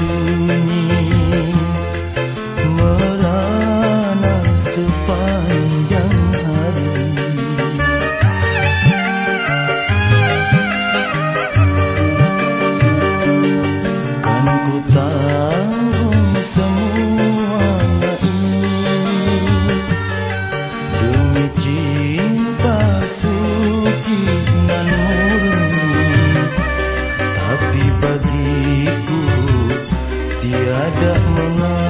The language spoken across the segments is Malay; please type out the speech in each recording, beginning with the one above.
sunyi Merana sepanjang hari. Kan ku tahu semua ini. Demi cinta suci dan murni Tapi bagi tiada mengapa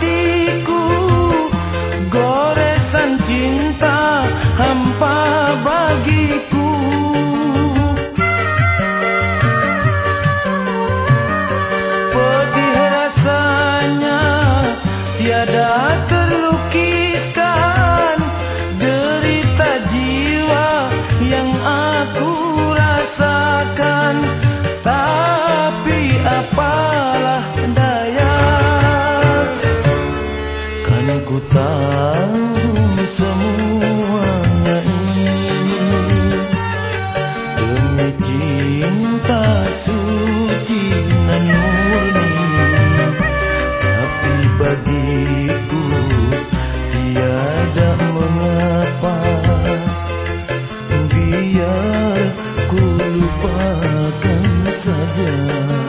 dalam love.